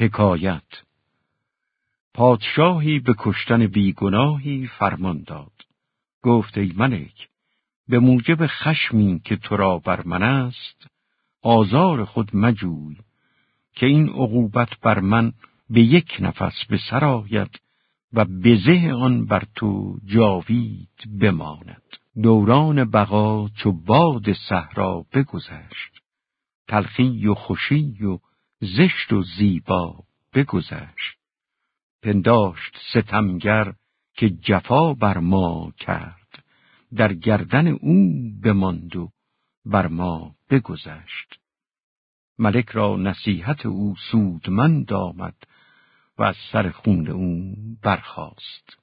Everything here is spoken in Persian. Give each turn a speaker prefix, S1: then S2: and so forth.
S1: حکایت. پادشاهی به کشتن بیگناهی فرمان داد. گفت ای ملک به موجب خشمی که تو را بر من است آزار خود مجوی که این عقوبت بر من به یک نفس به سر آید و بزه آن بر تو جاوید بماند. دوران بقا چو باد صحرا بگذشت. تلخی و خوشی و زشت و زیبا بگذشت. پنداشت ستمگر که جفا بر ما کرد. در گردن او بماند و بر ما بگذشت. ملک را نصیحت او سودمند آمد و از سر خون او برخاست.